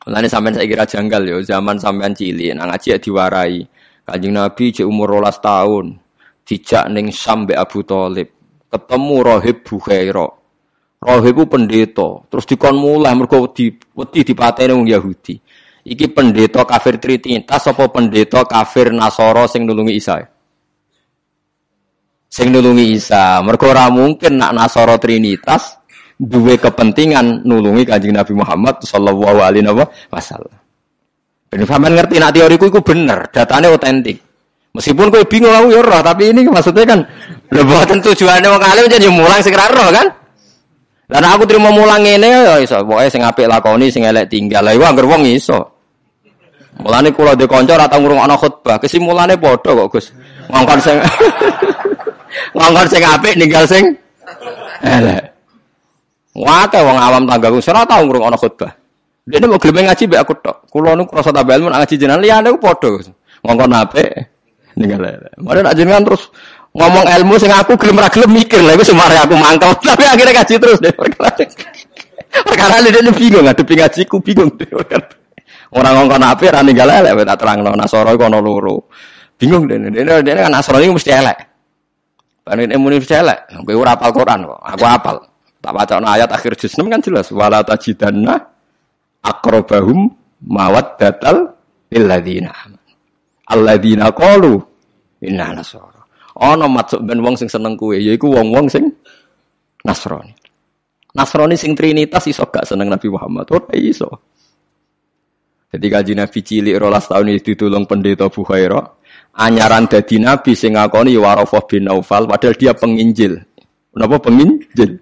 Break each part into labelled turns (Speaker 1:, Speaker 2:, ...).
Speaker 1: Mulane sampean saya kira janggal yo, zaman sampean cilik nang ngaji ya diwarai. Kanjeng Nabi cek umur 12 tahun. Dijak ning sampe Abu Thalib. Ketemu Rohib Bukhaira. Rohib ku pendeta, terus dikon mulai mergo di wedi dipateni wong Yahudi. Iki pendeta kafir Trinitas apa pendeta kafir Nasara sing nulungi Isa? Sing nulungi Isa. Mergo ora mungkin nak Nasara Trinitas duwe kepentingan nulungi Kanjeng Nabi Muhammad sallallahu alaihi wasallam. Ben sampean ngerti nak teoriku iku bener, datanya otentik. Meskipun kowe bingung aku ya roh, tapi ini maksudnya kan lho boten tujuane wong alim jadi mulang sing roh kan. Dan aku terima mulang ini ya iso, pokoke sing apik lakoni, sing elek tinggal. Lah anggere wong iso. Mulane kula de kanca ora tau ngrungokno khutbah, kesimpulane padha kok Gus. Ngongkon sing ngongkon sing apik ninggal sing elek. Wate wong awam tanggaku ora tau ngrungokno khutbah. Dia mau gelem ngaji mbek aku tok. Kula nu krasa tambah ilmu ngaji jenengan liyane ku padha. Ngongkon apik. Ninggal. Mare nak jenengan terus ngomong ilmu sing aku gelem ra gelem mikir lha iku semare aku mangkel. Tapi akhirnya ngaji terus deh perkara perkara dia bingung ngadepi ngajiku bingung deh orang ngomong ape ra ninggal elek tak terangno. Nasara iku ana loro. Bingung deh dene dene kan nasara iki mesti elek. Panen muni mesti elek kowe ora hafal Quran kok. Aku hafal tak baca ayat akhir juz 6 kan jelas wala tajidanna aqrabahum mawaddatal lil ladzina alladzina qalu inna nasara ana maksud ben wong sing seneng kuwe yaiku wong-wong sing Nasrani. Nasrani sing Trinitas iso gak seneng Nabi Muhammad. Oh iso. Jadi kaji Nabi cilik rolas tahun itu ditulung pendeta Bukhaira. Anyaran dadi Nabi sing ngakoni Warafah bin Naufal padahal dia penginjil. Kenapa penginjil?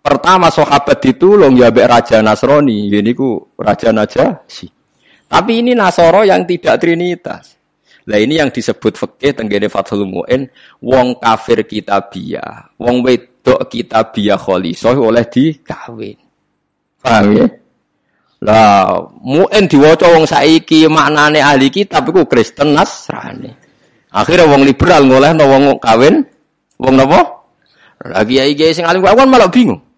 Speaker 1: Pertama sahabat ditulung ya be Raja Nasrani, ini ku Raja Najasyi. Tapi ini Nasoro yang tidak Trinitas. Lah ini yang disebut fikih tenggene Fathul Muin, wong kafir kitabiah, wong wedok kitabiah khalisah oleh dikawin. Paham ya? Lah, Muin diwaca wong saiki maknane ahli kitab iku Kristen Nasrani. Akhirnya wong liberal ngolehno wong kawin wong napa? Lagi kiai kiai sing alim kan malah bingung.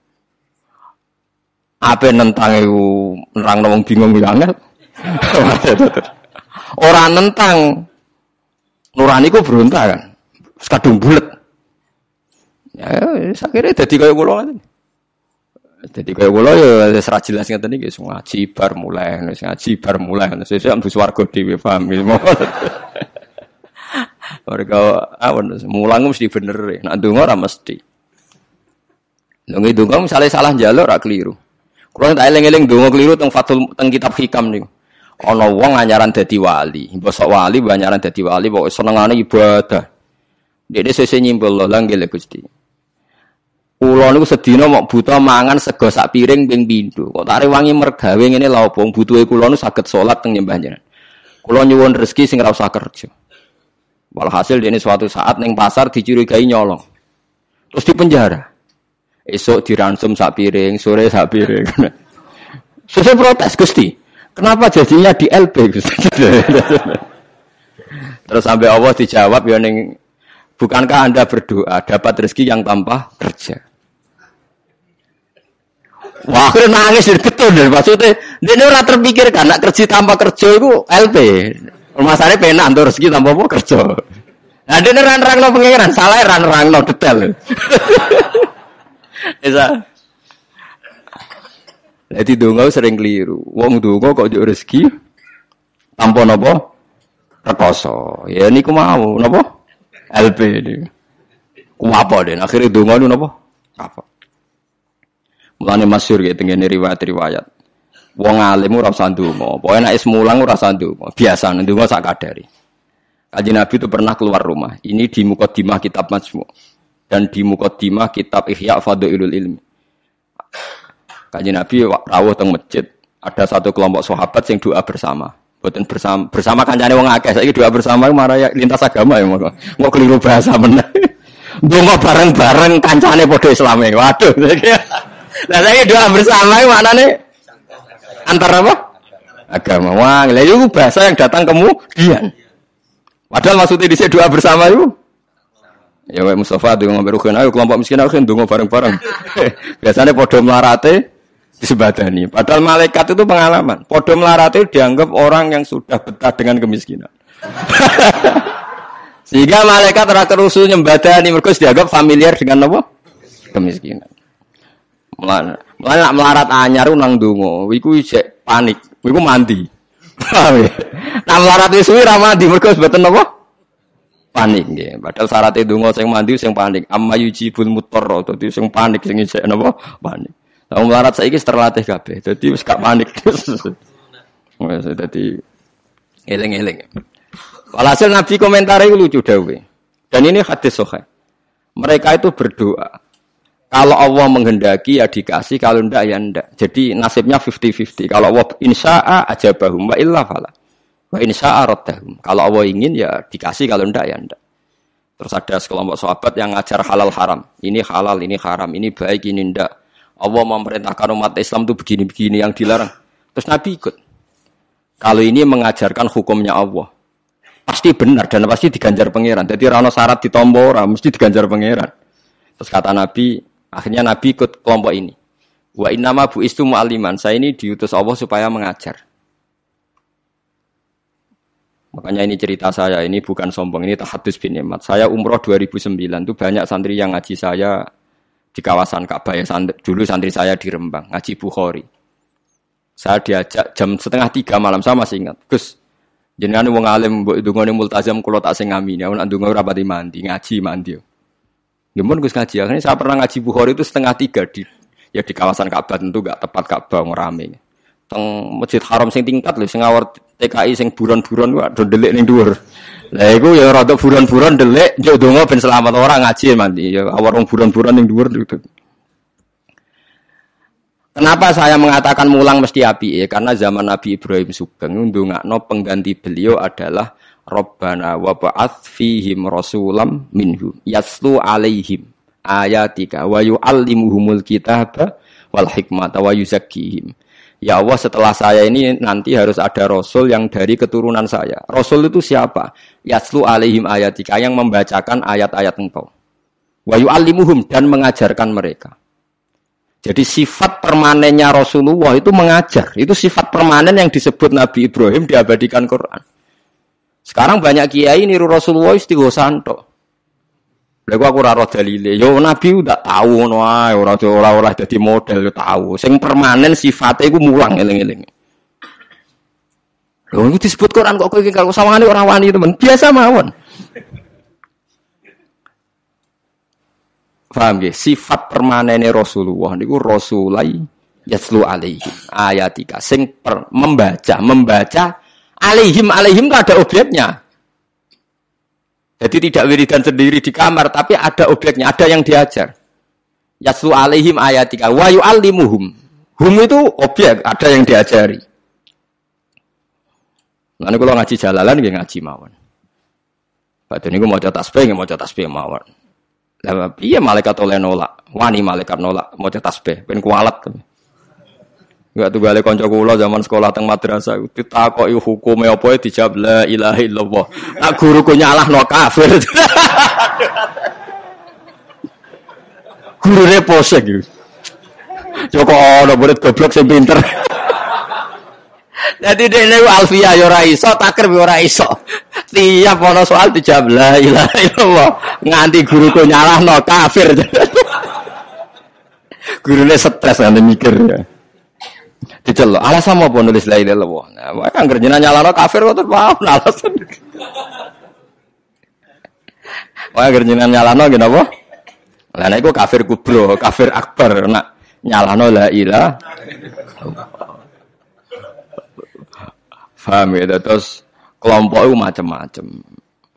Speaker 1: Apa nentang iku nerangno wong bingung ya angel. Ora nentang Nurani ku berontak kan. Kadung bulet. Ya, akhirnya jadi kayak kulo kan. Jadi kayak kulo ya serah jelas ngeten iki ngaji bar mulai, ngaji bar mulai. Sesuk ambus warga dhewe ya. Mereka awan mulang mesti bener. Nak donga ora mesti. Nang donga misalnya salah jalur keliru. Kulo tak eling-eling donga keliru teng Fathul teng kitab hikam niku. ana wong anyaran dadi wali, bosok wali anyaran dadi wali pokoke senengane ibadah. Dene sese nyimpul lho langgele Gusti. Kula niku sedina mok buta mangan sego sak piring ping pindho. Kok tak rewangi mergawe ngene lha opo butuhe kula niku saged salat teng nyembah jenengan. Kula nyuwun rezeki sing ora usah kerja. Walhasil dene suatu saat ning pasar dicurigai nyolong. Terus di penjara. Esok diransum sak piring, sore sak piring. Protes Gusti. Kenapa jadinya di LP? Terus sampai Allah dijawab ya ning bukankah Anda berdoa dapat rezeki yang tanpa kerja? Wah, akhirnya nangis betul deh. Maksudnya, dia ini orang terpikirkan, nak kerja tanpa kerja itu LP. Masalahnya penak untuk rezeki tanpa apa kerja. Nah, dia ini ran-rang no pengiran, salah ran-rang no detail. Bisa. Jadi donga sering keliru. Wong donga kok njuk rezeki tanpa napa? Rekoso. Ya niku mau napa? LP ini. Ku apa den? Akhirnya donga niku napa? Apa? Mulane masyhur ya tengene riwayat-riwayat. Wong alim ora usah ndonga. Pokoke nek is mulang ora usah ndonga. Biasa ndonga sak kadari. Kaji Nabi itu pernah keluar rumah. Ini di Mukaddimah kitab Majmu' dan di Mukaddimah kitab Ihya Fadhilul Ilmi. Kaji Nabi rawuh teng masjid. Ada satu kelompok sahabat yang doa bersama. Buatan bersama bersama kancane wong akeh. Saiki doa bersama marah ya lintas agama ya mau. Mau keliru bahasa meneh. Donga bareng-bareng kancane padha Islame. Waduh. Lah saiki doa bersama maknane antara apa? Agama. Wah, lha bahasa yang datang kemudian. Padahal maksudnya di doa bersama itu Ya wae Mustafa donga mbek ayo kelompok miskin ayo donga bareng-bareng. Biasanya padha melarate disebadani. Padahal malaikat itu pengalaman. Podo melarat itu dianggap orang yang sudah betah dengan kemiskinan. Sehingga malaikat terakhir usul nyembadani mereka dianggap familiar dengan apa? Kemiskinan. Mulai melarat anyar nang dungo, wiku cek panik, wiku mandi. Paham ya? Nah melarat wis suwi ra mandi mergo apa? Panik nggih. Padahal syarat itu donga sing mandi sing panik. Amma yujibul mutarra dadi sing panik sing isek napa? Panik. Nah melarat saiki terlatih kabeh. Dadi wis gak panik. Wes dadi eling-eling. Walhasil Nabi komentar itu lucu dawe. Dan ini hadis sahih. Mereka itu berdoa. Kalau Allah menghendaki ya dikasih, kalau ndak ya ndak. Jadi nasibnya 50-50. Kalau Allah insya'a ajabahum wa illa fala. Wa raddahum. Kalau Allah ingin ya dikasih, kalau ndak ya ndak. Terus ada sekelompok sahabat yang ngajar halal haram. Ini halal, ini haram, ini baik, ini ndak. Allah memerintahkan umat Islam itu begini-begini yang dilarang. Terus Nabi ikut. Kalau ini mengajarkan hukumnya Allah. Pasti benar dan pasti diganjar pangeran. Jadi rano syarat ditombo, mesti diganjar pangeran. Terus kata Nabi, Akhirnya Nabi ikut kelompok ini. Wa innama bu istu mu'aliman. Saya ini diutus Allah supaya mengajar. Makanya ini cerita saya, ini bukan sombong, ini tahadus bin Imat. Saya umroh 2009, itu banyak santri yang ngaji saya di kawasan Ka'bah ya. Santri, dulu santri saya di Rembang, ngaji Bukhari. Saya diajak jam setengah tiga malam, saya masih ingat. Gus, jenengan wong alim mbok ndungone multazam kula tak sing ya, nak ndonga ora pati mandi, ngaji mandi. Gimana Gus ngaji? Akhirnya saya pernah ngaji Bukhari itu setengah tiga di ya di kawasan Ka'bah tentu gak tepat Ka'bah rame. Teng Masjid Haram sing tingkat lho sing awar TKI sing buron-buron wae do delik ning dhuwur. Lah iku ya rada buron-buron delik yo donga ben selamat orang ngaji mandi ya awar wong buron-buron ning dhuwur. Kenapa saya mengatakan mulang mesti api ya? Karena zaman Nabi Ibrahim Sugeng ndongakno pengganti beliau adalah Rabbana wa ba'ath fihim rasulam minhu yaslu alaihim ayatika wa yu'allimuhumul kitaba wal hikmata wa yuzakkihim. Ya Allah setelah saya ini nanti harus ada rasul yang dari keturunan saya. Rasul itu siapa? Yaslu alaihim ayatika yang membacakan ayat-ayat engkau. Wa yu'allimuhum dan mengajarkan mereka. Jadi sifat permanennya Rasulullah itu mengajar. Itu sifat permanen yang disebut Nabi Ibrahim diabadikan Quran. Sekarang banyak kiai niru Rasulullah istighosanto. Lha aku ora roh dalile. Yo nabi udah tahu ngono ae, ora ora ora dadi model yo tahu. Sing permanen sifatnya iku mulang eling-eling. Lho iku disebut Quran kok kowe kalau sawangane ora wani teman. Biasa mawon. Paham gak? Sifat permanennya Rasulullah niku Rasulai yaslu alaihi ayatika sing per, membaca membaca Alaihim alaihim itu ada objeknya. Jadi tidak wiridan sendiri di kamar, tapi ada objeknya, ada yang diajar. Yaslu alaihim ayatika wa yu'allimuhum. Hum itu objek, ada yang diajari. Lalu kalau ngaji jalalan, ya ngaji mawon. Batu ini mau cetak tasbih, mau cetak tasbih mawon. Iya malaikat oleh nolak, wani malaikat nolak, mau cetak tasbih, ben kualat. Enggak tuh balik konco kula zaman sekolah teng madrasah ditakoki hukume apa dijawab la ilaha illallah. Nak guruku no kafir. Gurune pose gitu. Joko ono murid goblok sing pinter. Jadi dia ini alfia yo ya ora iso, takir yo ya ora iso. Tiap ono soal dijawab la ilaha illallah. Nganti guruku no kafir. Gurune stres nanti mikir ya. Dicelok. Alasan apa nulis la ilaha illallah? Nah, wae anggere jenengan nyalano kafir kok mau alasan. Wae anggere jenengan nyalano ngene apa? Lah nek iku kafir kubro, kafir akbar nak nyalano la ilaha. Faham ya terus kelompok itu macam-macam.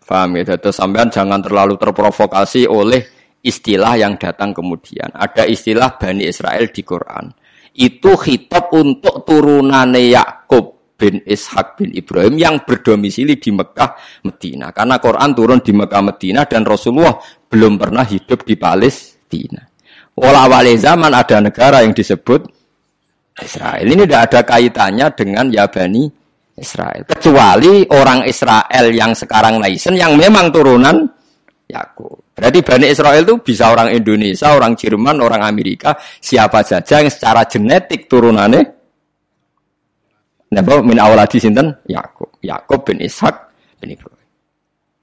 Speaker 1: Faham ya terus sampean jangan terlalu terprovokasi oleh istilah yang datang kemudian. Ada istilah Bani Israel di Quran itu khitab untuk turunannya Yakub bin Ishak bin Ibrahim yang berdomisili di Mekah, Medina. Karena Quran turun di Mekah, Medina dan Rasulullah belum pernah hidup di Palestina. Walau awal zaman ada negara yang disebut Israel. Ini tidak ada kaitannya dengan Yabani Israel. Kecuali orang Israel yang sekarang naisen yang memang turunan Yakub. Berarti Bani Israel itu bisa orang Indonesia, orang Jerman, orang Amerika, siapa saja yang secara genetik turunannya Napa min awaladi sinten? Yakub. Yakub bin Ishak bin Ibrahim.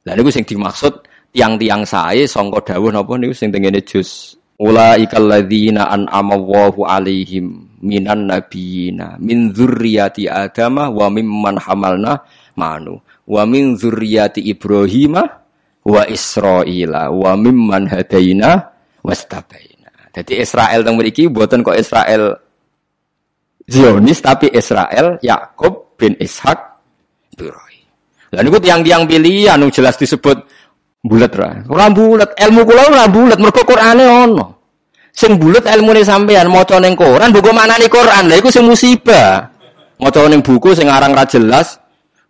Speaker 1: Lah niku sing dimaksud tiang-tiang sae sangka dawuh napa niku sing tengene juz Ulaikal ladzina an'ama Allahu alaihim minan nabiyina min dzurriyyati Adama wa mimman hamalna manu wa min dzurriyyati Ibrahima wa Israila wa mimman hadaina wastabaina. Jadi Israel teng mriki mboten kok Israel Zionis tapi Israel Yakub bin Ishak Ibrahim. Lah niku tiang-tiang pilihan jelas disebut bulat ra. Ora bulat, ilmu kula ora bulat mergo Qur'ane ono. Sing bulat ilmune sampean maca ning Quran, buku maknane Quran. Lah iku sing musibah. Maca ning buku sing aran ra jelas,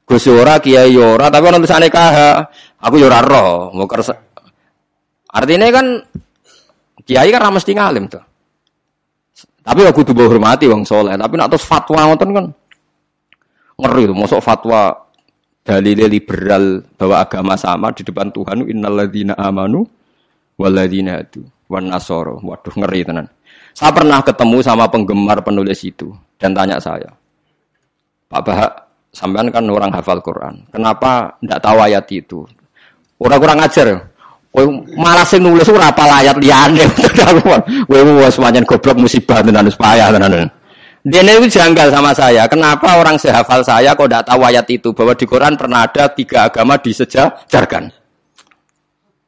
Speaker 1: Gus ora, kiai ora, tapi ono tulisane KH. Aku yo ora roh, mau Artinya kan kiai kan mesti ngalim tuh. Tapi aku tuh hormati wong soleh. Tapi nak terus fatwa ngoten kan ngeri tuh. Masuk fatwa dalil liberal bahwa agama sama di depan Tuhan. Innalladzina amanu walladzina itu wan nasoro. Waduh ngeri tenan. Saya pernah ketemu sama penggemar penulis itu dan tanya saya, Pak Bahak, sampean kan orang hafal Quran. Kenapa tidak tahu ayat itu? Orang-orang ngajar. Kowe malah sing nulis ora apa ayat liyane. Kowe wis pancen goblok musibah tenan wis payah tenan. Dia itu janggal sama saya. Kenapa orang sehafal saya kok tidak tahu ayat itu bahwa di Quran pernah ada tiga agama disejajarkan.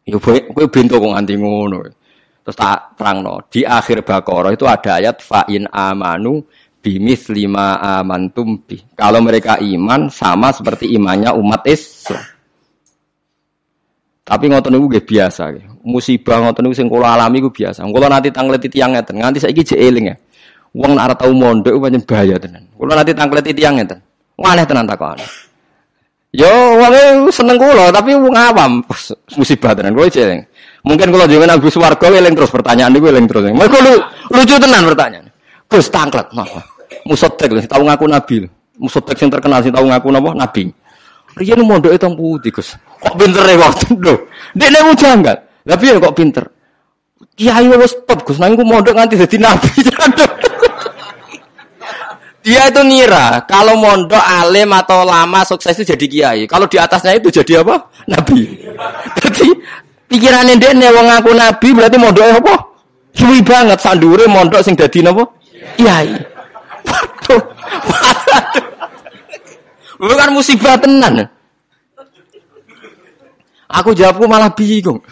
Speaker 1: Ya kowe bento kok nganti ngono. Terus tak terangno, di akhir Baqarah itu ada ayat fa'in amanu bimis lima amantum bi. Kalau mereka iman sama seperti imannya umat Islam. Tapi ngoten niku nggih biasa Musibah ngoten niku sing kula alami ku biasa. Kula nanti tangleti tiyang ngeten, nganti saiki jek eling ya. Wong nek ora tau mondok pancen bahaya tenan. Kula nanti tangleti tiyang ngeten. Aneh tenan takon. Yo wong seneng kula tapi wong awam musibah tenan kula eling. Mungkin kalau jangan Agus Warga eling terus pertanyaan niku eling terus. Mergo lu, lucu tenan pertanyaan. Gus tangklet napa? Musotek lho, tahu ngaku nabi. Musotek sing terkenal sing tahu ngaku napa? Nabi. Riyen mondoke teng putih, Gus. Kok pinter ya waktu itu? Dia nek janggal. Lah piye kok pinter? Kiai wis top Gus, nang mondok nganti dadi nabi. Dia itu ngira kalau mondok alim atau lama sukses itu jadi kiai. Kalau di atasnya itu jadi apa? Nabi. Jadi pikirannya dia nih wong ngaku nabi berarti mondoknya apa? Suwi banget sandure mondok sing dadi napa? Kiai. Waduh. Bukan musibah tenan. Aku jawabku malah bingung.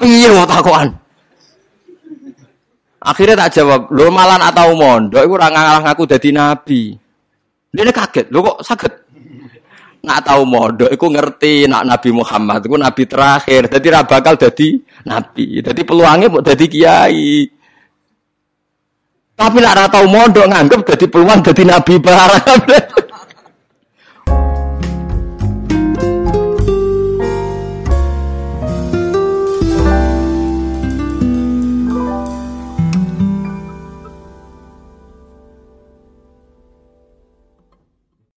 Speaker 1: Iya mau takoan. Akhirnya tak jawab, lo malan atau mondok, aku orang ngalah ngaku jadi nabi. Dia kaget, lo kok sakit? Nggak tahu mondok, aku ngerti nak Nabi Muhammad, aku nabi terakhir, jadi ra bakal jadi nabi. Jadi peluangnya mau jadi kiai. Tapi nak tahu mondok nganggep jadi peluang jadi nabi barang.